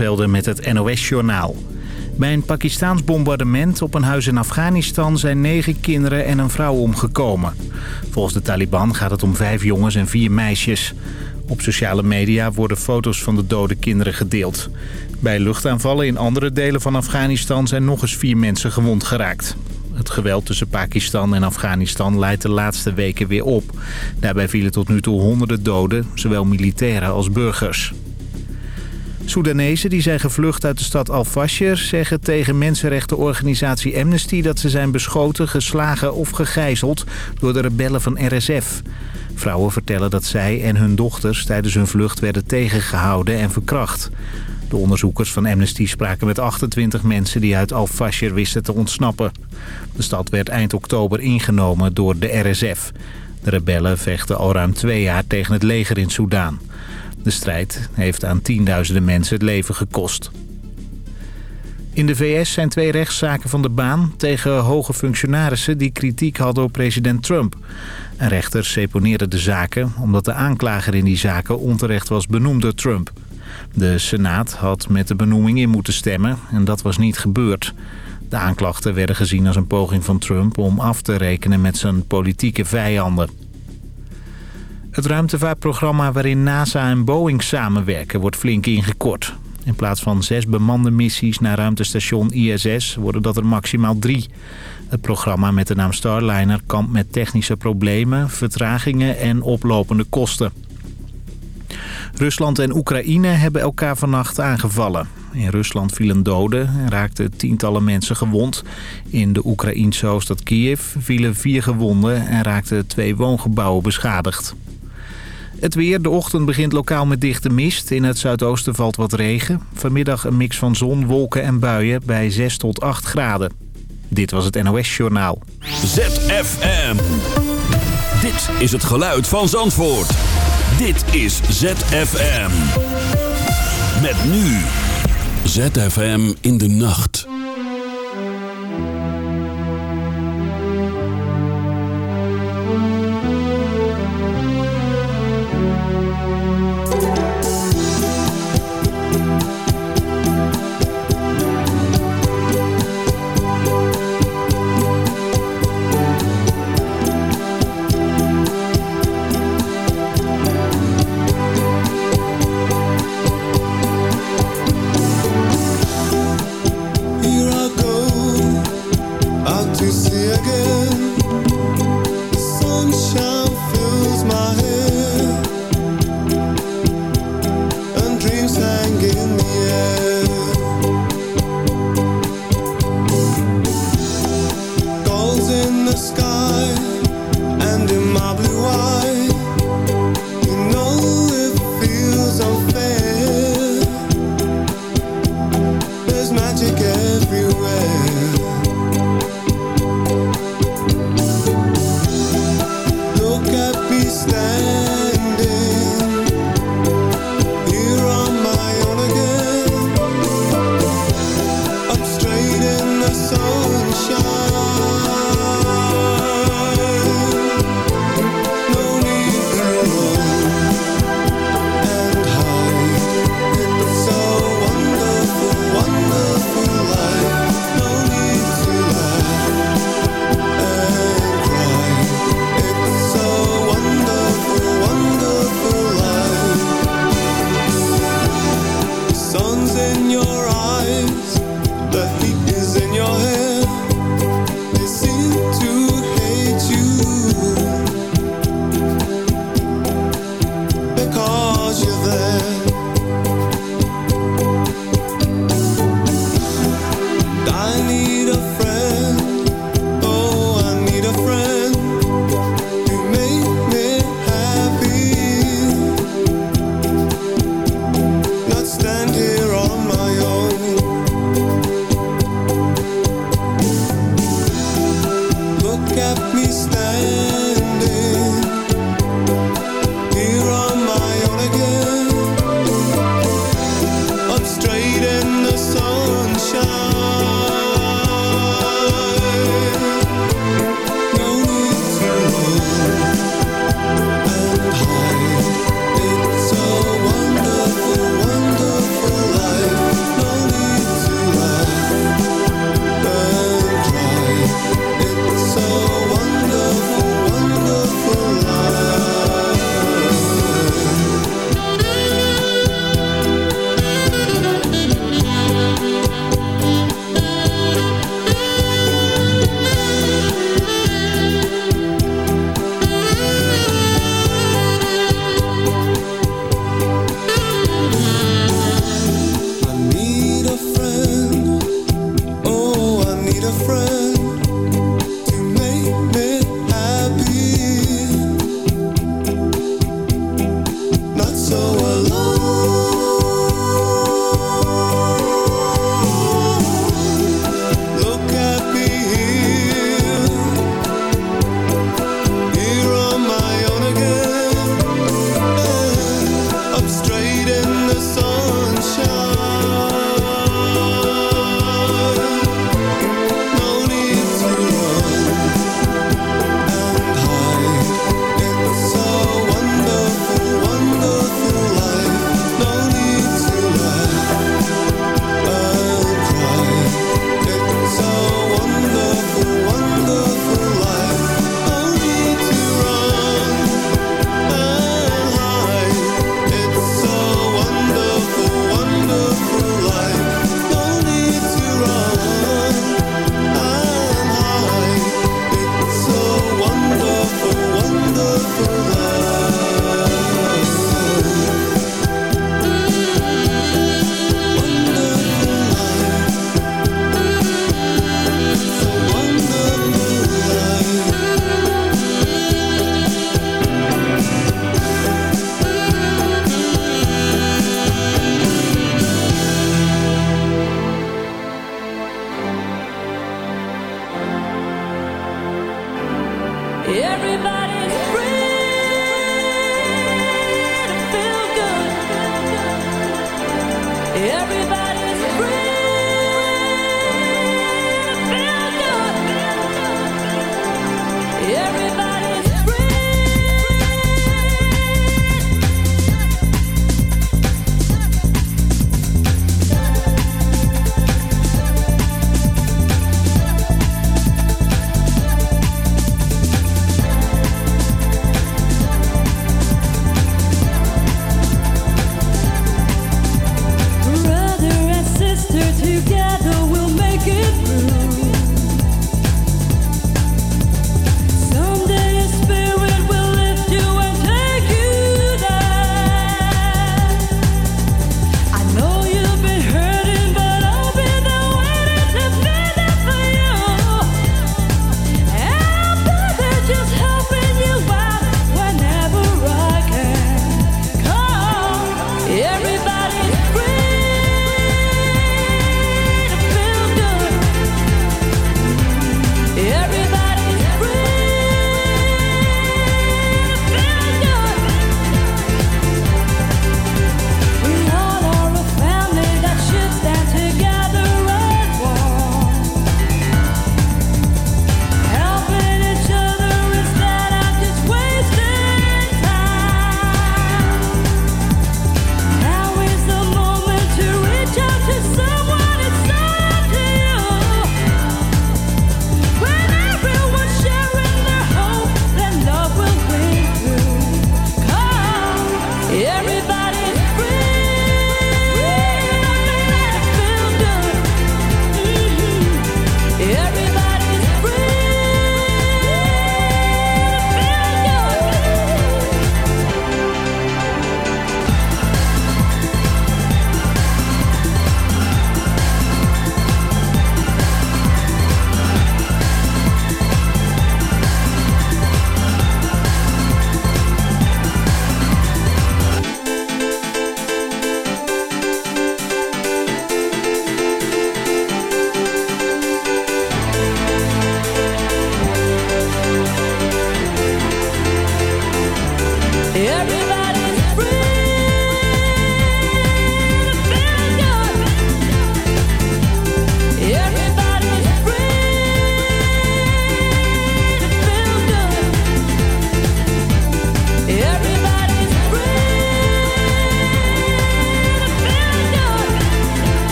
Bijlevelde met het NOS-journaal. Bij een Pakistaans bombardement op een huis in Afghanistan zijn negen kinderen en een vrouw omgekomen. Volgens de Taliban gaat het om vijf jongens en vier meisjes. Op sociale media worden foto's van de dode kinderen gedeeld. Bij luchtaanvallen in andere delen van Afghanistan zijn nog eens vier mensen gewond geraakt. Het geweld tussen Pakistan en Afghanistan leidt de laatste weken weer op. Daarbij vielen tot nu toe honderden doden, zowel militairen als burgers. Soedanezen die zijn gevlucht uit de stad Al-Fashir... zeggen tegen mensenrechtenorganisatie Amnesty... dat ze zijn beschoten, geslagen of gegijzeld door de rebellen van RSF. Vrouwen vertellen dat zij en hun dochters tijdens hun vlucht werden tegengehouden en verkracht. De onderzoekers van Amnesty spraken met 28 mensen die uit Al-Fashir wisten te ontsnappen. De stad werd eind oktober ingenomen door de RSF. De rebellen vechten al ruim twee jaar tegen het leger in Soedan. De strijd heeft aan tienduizenden mensen het leven gekost. In de VS zijn twee rechtszaken van de baan tegen hoge functionarissen die kritiek hadden op president Trump. Een rechter seponeerde de zaken omdat de aanklager in die zaken onterecht was benoemd door Trump. De Senaat had met de benoeming in moeten stemmen en dat was niet gebeurd. De aanklachten werden gezien als een poging van Trump om af te rekenen met zijn politieke vijanden. Het ruimtevaartprogramma waarin NASA en Boeing samenwerken wordt flink ingekort. In plaats van zes bemande missies naar ruimtestation ISS worden dat er maximaal drie. Het programma met de naam Starliner kampt met technische problemen, vertragingen en oplopende kosten. Rusland en Oekraïne hebben elkaar vannacht aangevallen. In Rusland vielen doden en raakten tientallen mensen gewond. In de Oekraïnse hoofdstad Kiev vielen vier gewonden en raakten twee woongebouwen beschadigd. Het weer. De ochtend begint lokaal met dichte mist. In het zuidoosten valt wat regen. Vanmiddag een mix van zon, wolken en buien bij 6 tot 8 graden. Dit was het NOS Journaal. ZFM. Dit is het geluid van Zandvoort. Dit is ZFM. Met nu. ZFM in de nacht.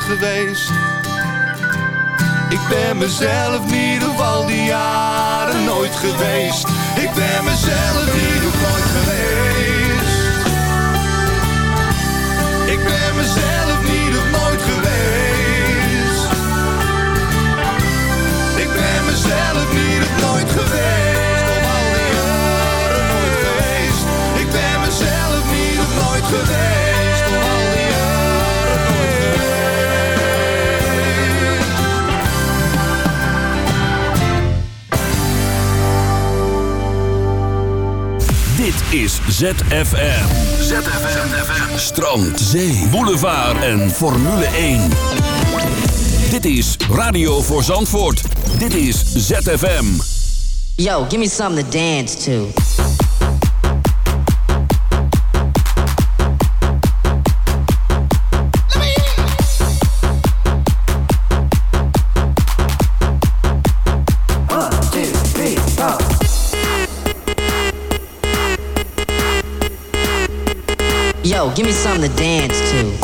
geweest. Ik ben mezelf in ieder geval die jaren nooit geweest. Ik ben mezelf niet of nooit geweest. Ik ben mezelf niet of nooit geweest. Ik ben mezelf niet nooit geweest. Om al nooit geweest. Ik ben mezelf niet nooit geweest. Is ZFM. ZFM. Strand, zee, boulevard en Formule 1. Dit is Radio voor Zandvoort. Dit is ZFM. Yo, give me something to dance to. on the dance too.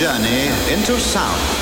Journey into sound.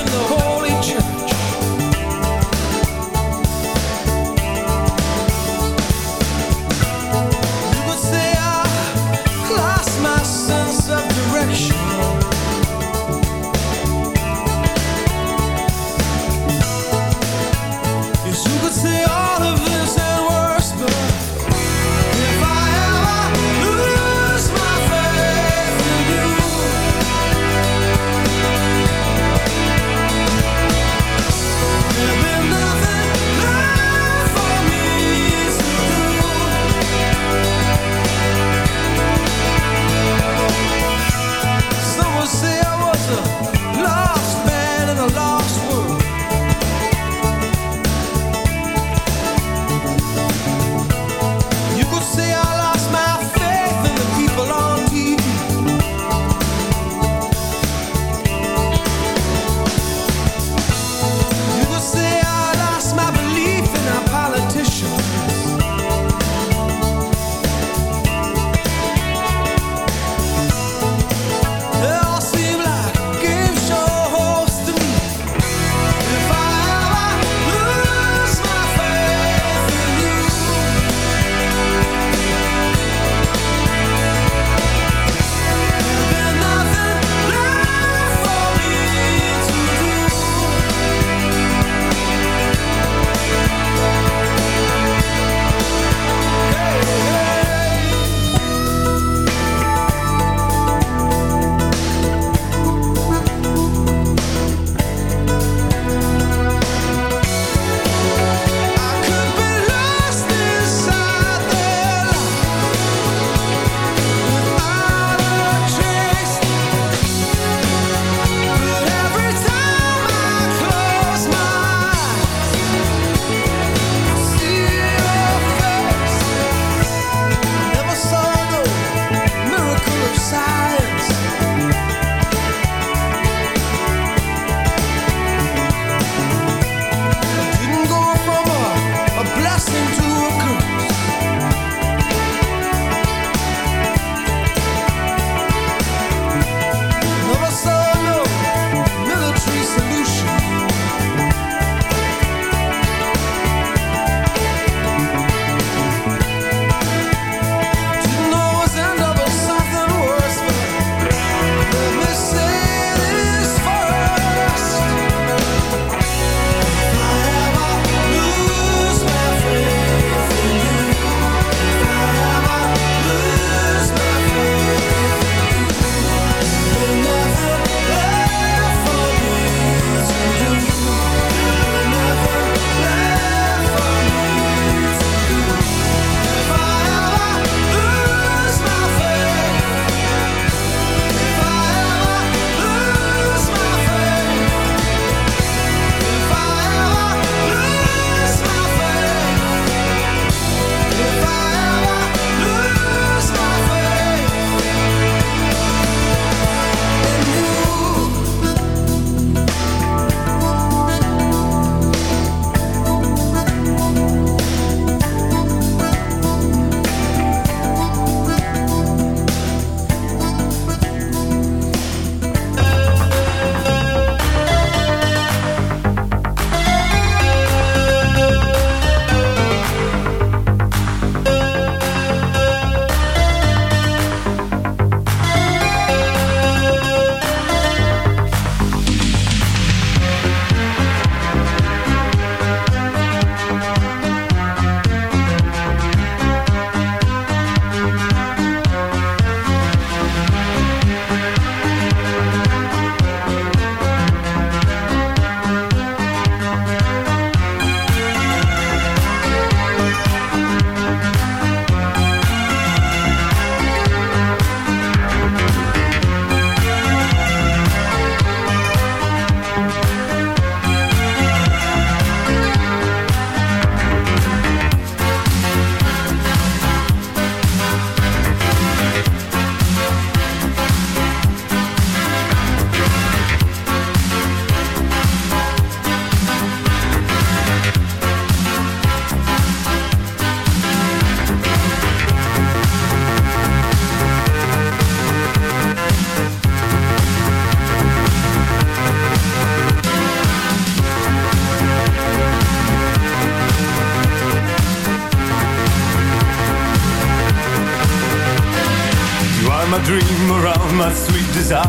open the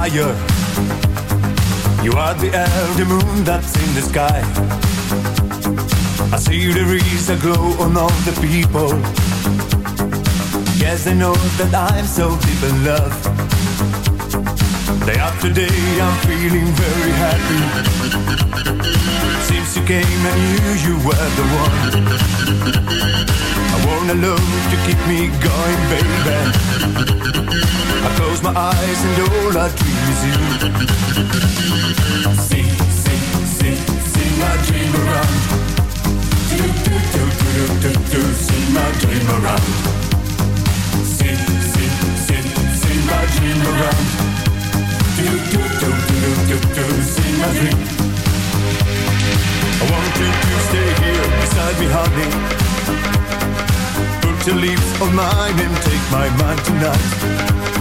desire. You are the the moon that's in the sky. I see there is a glow on all the people. Yes, I know that I'm so deep in love. Day after day, I'm feeling very happy. Since you came, I knew you were the one. I want a love to keep me going, baby. I close my eyes and all I dream is you. Sing, sing, sing, sing my dream around. Do, do, do, do, do, do, see my dream around. Sing, sing, sing, see my dream around. Do, do, do, do, do, do, see my dream. I want you to stay here beside me, honey. Put your lips on mine and take my mind tonight.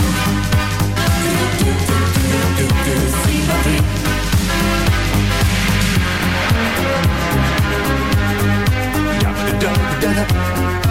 da da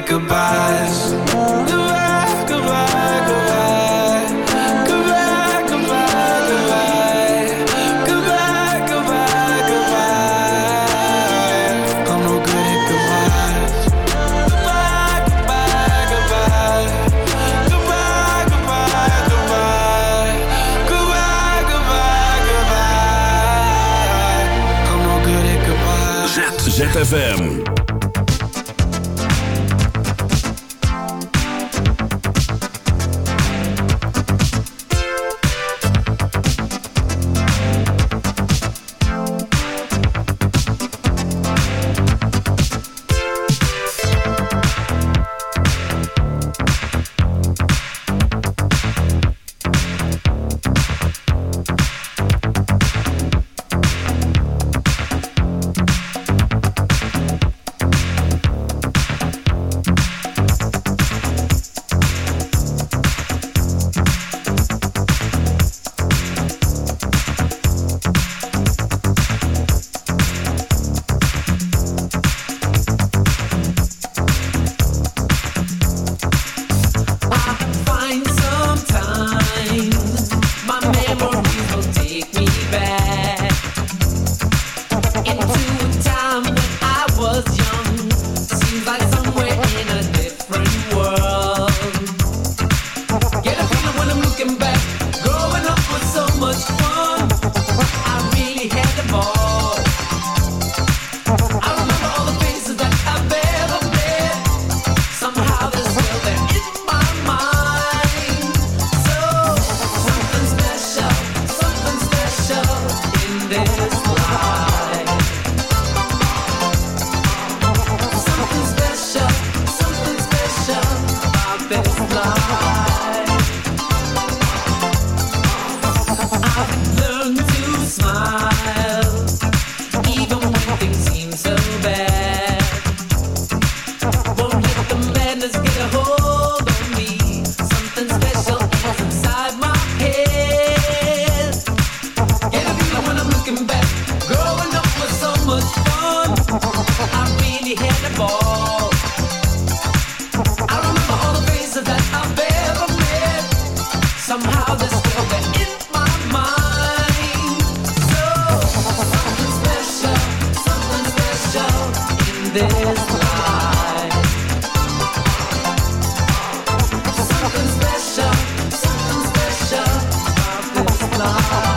say goodbyes. Goodbye, love.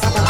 さと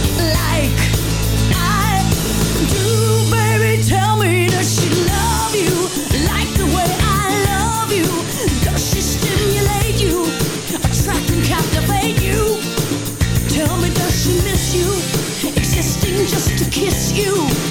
miss you.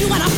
you and I'm